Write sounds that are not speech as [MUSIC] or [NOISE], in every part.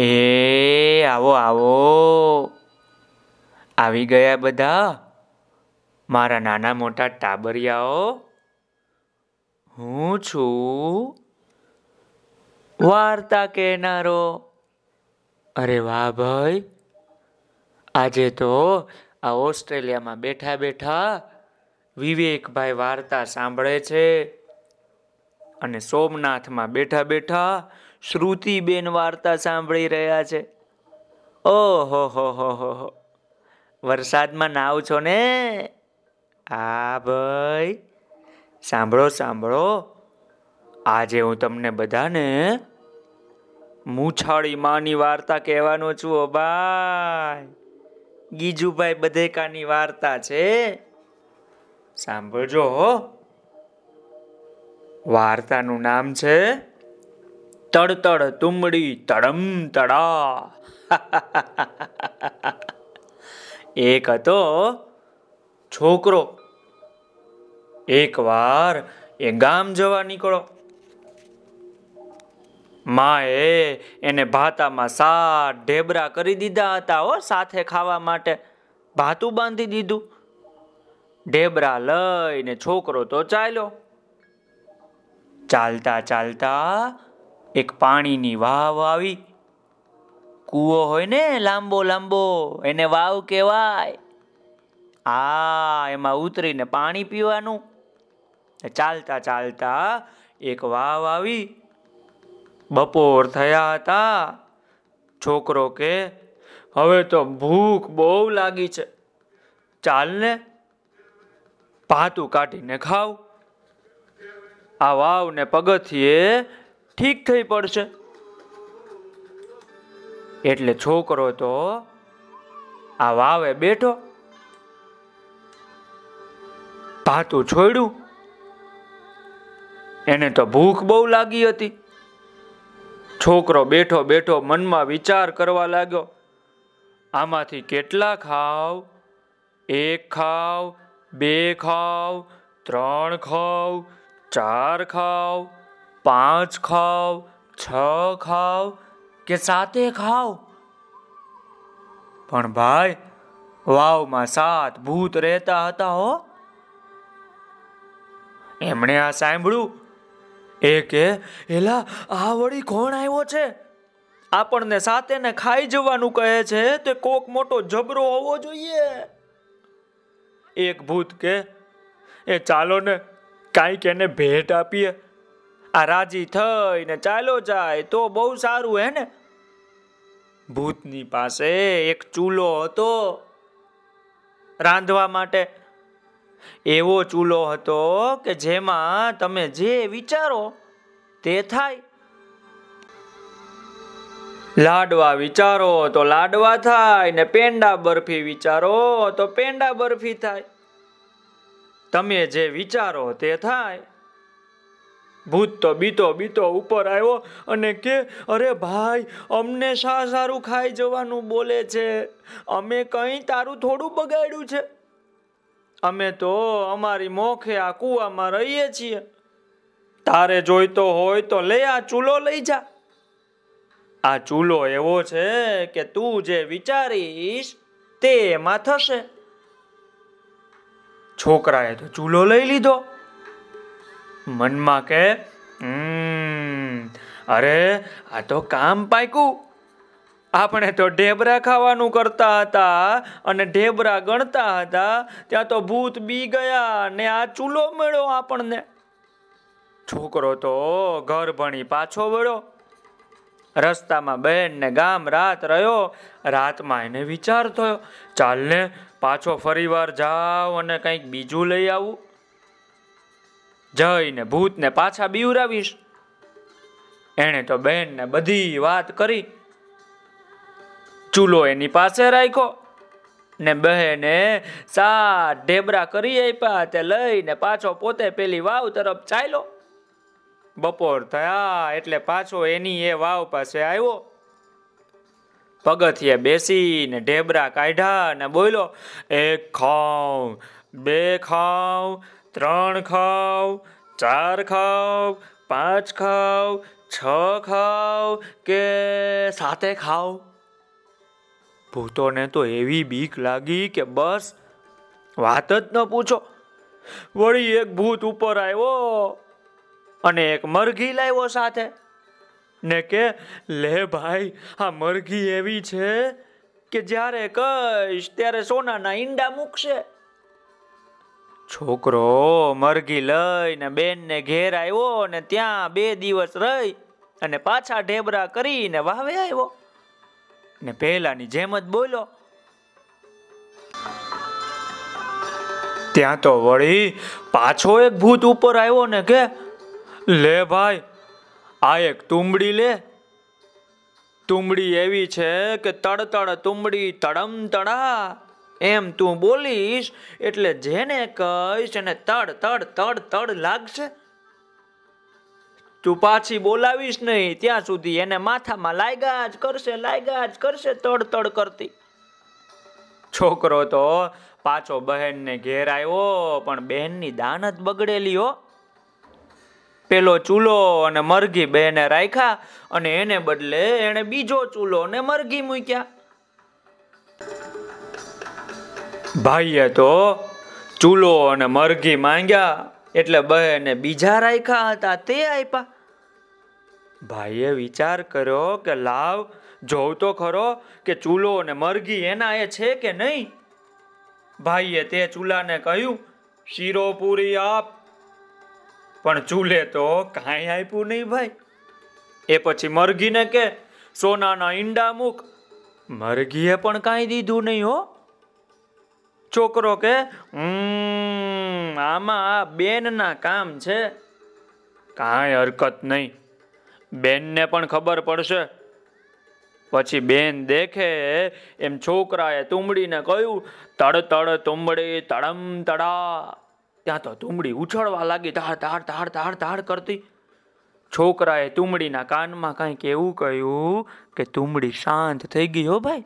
એ, આવો આવો. આવી ગયા બધા? મારા નાના મોટા ટાબરિયાઓ? હું છું? વાર્તા કહેનારો. અરે વાહ ભાઈ. આજે તો આ ઓસ્ટ્રેલિયામાં બેઠા બેઠા વિવેકભાઈ વાર્તા સાંભળે છે અને સોમનાથમાં બેઠા બેઠા શ્રુતિબેન વાર્તા સાંભળી રહ્યા છે. ઓહો, હો હો હો હો. વરસાદમાં નાવ છો ને? આ ભાઈ. સાંભળો સાંભળો. આજે હું તમને બધાને મૂછાળી માની વાર્તા કહેવાનો છું, ઓ ભાઈ. ગીજુભાઈ બધેકાની વાર્તા છે. સાંભળજો વાર્તાનું નામ છે તડતડ તુમડી તડમ તડા એક હતો છોકરો એકવાર એ ગામ જવા નીકળો માએ એને ભાતામાં સાત ઢેબરા કરી દીધા હતા હો સાથે ખાવા માટે ભાતું બાંધી દીધું ઢેબરા લઈને છોકરો તો ચાલ્યો ચાલતા ચાલતા એક પાણીની વાવ આવી. કૂવો હોય ને લાંબો લાંબો, એને વાવ કહેવાય. આ એમાં ઉતરીને પાણી પીવાનું. ચાલતા ચાલતા એક વાવ આવી. બપોર થયા હતા. છોકરો કે, હવે તો ભૂખ બહુ લાગી છે. ચાલને ભાતું કાઢીને ખાવ. આ વાવને પગથિયે ઠીક થઈ પડશે. એટલે છોકરો તો આ વાવે બેઠો. ભાતું છોડ્યું. એને તો ભૂખ બહુ લાગી હતી. છોકરો બેઠો બેઠો મનમાં વિચાર કરવા લાગ્યો, આમાંથી કેટલા ખાવ? એક ખાવ, બે ખાવ, ત્રણ ખાવ, ચાર ખાવ પાંચ ખાવ, છ ખાવ કે સાતે ખાવ? પણ ભાઈ, વાવમાં સાત ભૂત રહેતા હતા હો. એમણે આ સાંભળ્યું. એ કે, એલા, આ વળી કોણ આવ્યો છે? આપણને સાતે ને ખાઈ જવાનું કહે છે, તે કોક મોટો જબરો હોવો જોઈએ. એક ભૂત કે, એ ચાલો ને, કાંઈક એને ભેટ આપીએ. આ રાજી થઈને ચાલો જાય તો બહુ સારું, હે ને? ભૂતની પાસે એક ચૂલો હતો. રાંધવા માટે એવો ચૂલો હતો કે જેમાં તમે જે વિચારો તે થાય. લાડવા વિચારો તો લાડવા થાય ને પેંડા બરફી વિચારો તો પેંડા બરફી થાય. તમે જે વિચારો તે થાય. ભૂત તો બીતો બીતો ઉપર આવ્યો અને કે, અરે ભાઈ, અમને શા સારું ખાઈ જવાનું બોલે છે. અમે કઈ તારું થોડું બગાડ્યું છે. અમે તો અમારી મોખે આ કુવામાં રહીએ છીએ. તારે જોઈતો હોય તો લે આ ચૂલો લઈ જા. આ ચૂલો એવો છે કે તું જે વિચારીશ તે એમાં થશે. છોકરાએ તો ચૂલો લઈ લીધો. મનમાં કે અરે, આ તો કામ પાક્યું. આપણે તો ઢેબરા ખાવાનું કરતા હતા અને ઢેબરા ગણતા હતા. ત્યાં તો ભૂત બી ગયા ને આ ચૂલો મળ્યો આપણને. છોકરો તો ઘર ભણી પાછો વળ્યો. રસ્તામાં બહેન ને ગામ રાત રહ્યો. રાતમાં એને વિચાર થયો ચાલને પાછો ફરીવાર જાવ અને કંઈક બીજું લઈ આવું. જઈને ભૂતને પાછા બીવરાવીશ. એને તો બહેનને બધી વાત કરી. ચૂલો એની પાસે રાખ્યો ને બહેને સાત ઢેબરા કરી આપ્યા તે લઈને પાછો પોતે પેલી વાવ તરફ ચાલ્યો. બપોર થયા એટલે પાછો એની એ વાવ પાસે આવ્યો. પગથિયે બેસીને ઢેબરા કાઢ્યા ને બોલ્યો, એક ખાઉં, બે ખાવ ત્રણ ખાવ, ચાર ખાવ, પાંચ ખાવ, છ ખાવ કે સાતે ખાવ? ભૂતોને તો એવી બીક લાગી કે બસ વાત જ ન પૂછો. વળી એક ભૂત ઉપર આવ્યો અને એક મરઘી લાવ્યો સાથે. ને કે, લે ભાઈ, આ મરઘી એવી છે કે જ્યારે કહીશ ત્યારે સોનાના ઈંડા મૂકશે. છોકરો મરઘી લઈને બેનને ઘેર આવ્યો ને ત્યાં બે દિવસ રહી અને પાછા ઢેબરા કરીને વાવે આવ્યો. ને પહેલાની જેમ જ બોલો ત્યાં તો વળી પાછો એક ભૂત ઉપર આવ્યો ને કે, લે ભાઈ, આ એક તુંબડી લે. તુંબડી એવી છે કે તડતડ તુંબડી તડમ તડા એમ તું બોલીશ એટલે જેને કહીશ એને તડ તડ તડ તડ લાગશે. તું પાછી બોલાવીશ નહીં, ત્યાં સુધી એને માથામાં લાગ્યા જ કરશે લાગ્યા જ કરશે, તડ તડ કરતી. છોકરો તો પાછો બહેનને ઘેર આવ્યો, પણ બહેનની દાન જ બગડેલી હો. પેલો ચૂલો અને મરઘી બેને રાખ્યા અને એને બદલે એને બીજો ચૂલો ને મરઘી મૂક્યા. ભાઈએ તો ચૂલો અને મરઘી માંગ્યા એટલે બહેને બીજા રાખ્યા હતા, તે આપ્યા ભાઈએ વિચાર કર્યો કે લાવ, જોઉં તો ખરો કે ચૂલો અને મરઘી એના એ છે કે નહીં? ભાઈએ તે ચૂલાને કહ્યું, શીરો પૂરી આપ. પણ ચૂલે તો કાંઈ આપ્યું નહીં ભાઈ. એ પછી મરઘીને કે, સોનાના ઈંડા મૂક. મરઘીએ પણ કાંઈ દીધું નહીં હો. છોકરો કે આમાં આ બેનના કામ છે. કાંઈ હરકત નહીં. બેનને પણ ખબર પડશે. પછી બેન દેખે એમ છોકરાએ તુંબડીને કહ્યું, તડ તડ, તુંબડી, તડમ, તડા. ત્યાં તો તુંબડી ઉછળવા લાગી તાર તાડ તાડ તાડ તાડ કરતી. છોકરાએ તુંબડીના કાનમાં કંઈક એવું કહ્યું કે, તુંબડી શાંત થઈ ગઈ હો ભાઈ.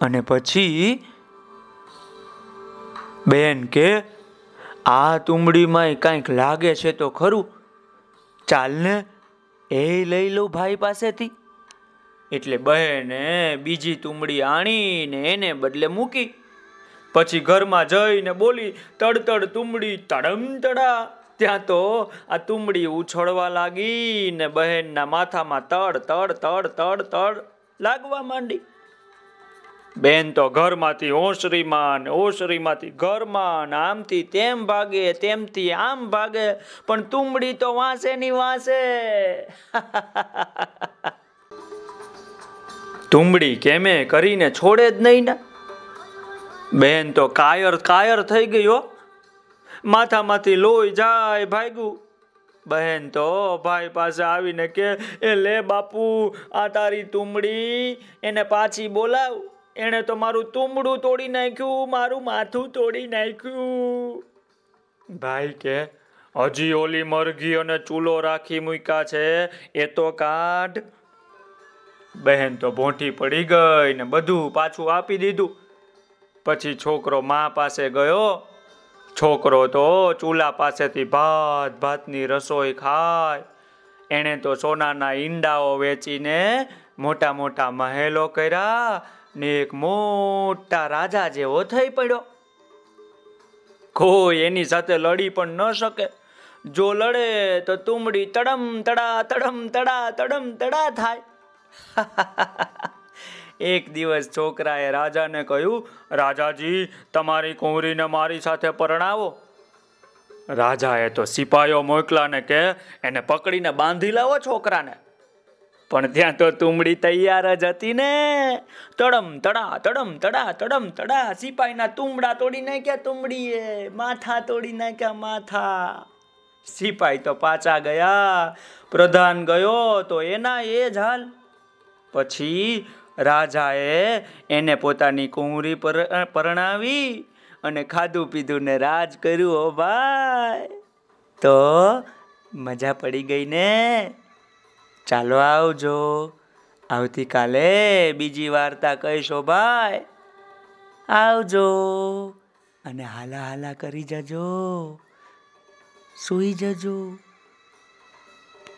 અને પછી બેન કે, આ તુંબડીમાં કાંઈક લાગે છે તો ખરું. ચાલને, એ લઈ લઉં ભાઈ પાસેથી. એટલે બહેને બીજી તુંબડી આણીને એને બદલે મૂકી. પછી ઘરમાં જઈને બોલી, તડતડ તુંબડી તડમ તડા. ત્યાં તો આ તુંબડી ઉછળવા લાગી ને બહેનના માથામાં તડ તડ તડ તડ તડ લાગવા માંડી. બેન તો ઘરમાંથી ઓસરીમાં ઓસરીમાંથી ઘરમાં આમથી તેમ ભાગે, તેમથી આમ ભાગે, પણ તુંબડી તો વાંસે ની વાંસે. તુંબડી કેમે કરીને છોડે જ નહીં ને? બેન તો કાયર કાયર થઈ ગયો માથામાંથી લોહી જાય ભાગ્યું. બહેન તો ભાઈ પાસે આવીને કે, એ લે બાપુ, આ તારી તુંબડી, એને પાછી બોલાવ. એણે તો મારું તુંબડું તોડી નાખ્યું, મારું માથું તોડી નાખ્યું. ભાઈ કે, હજી ઓલી મરઘી અને ચૂલો રાખી મૂક્યા છે, એ તો કાઢ. બહેન તો ભોંઠી પડી ગઈ ને બધું પાછું આપી દીધું. પછી છોકરો મા પાસે ગયો. છોકરો તો ચૂલા પાસેથી ભાત ભાતની રસોઈ ખાય. એણે તો સોનાના ઈંડાઓ વેચીને મોટા મોટા મહેલો કર્યા. ને એક મોટા રાજા જેવો થઈ પડ્યો. કોઈ એની સાથે લડી પણ ન શકે. જો લડે તો તુમડી તડમ તડા તડમ તડા તડમ તડા થાય. [LAUGHS] એક દિવસ છોકરાએ રાજાને કહ્યું, રાજાજી, તમારી કુંવરીને મારી સાથે પરણાવો. રાજાએ તો સિપાહીઓ મોકલાને કે, એને પકડીને બાંધી લાવો છોકરાને. પણ ત્યાં તો તુમડી તૈયાર જ હતી ને. તડમ તડા તડમ તડા તડમ તડા. સિપાહીના તુમડા તોડી નાખ્યા તુમડીએ માથા તોડી નાખ્યા માથા. સિપાહી તો પાછા ગયા. પ્રધાન ગયો તો એના એ જ હાલ. પછી રાજાએ એને પોતાની કુંવરી પરણાવી અને ખાધું પીધું ને રાજ કર્યું હો ભાઈ. તો મજા પડી ગઈ ને. ચાલો આવજો. આવતીકાલે બીજી વાર્તા કહીશો ભાઈ. આવજો. અને હાલા હાલા કરી જજો. સુઈ જજો.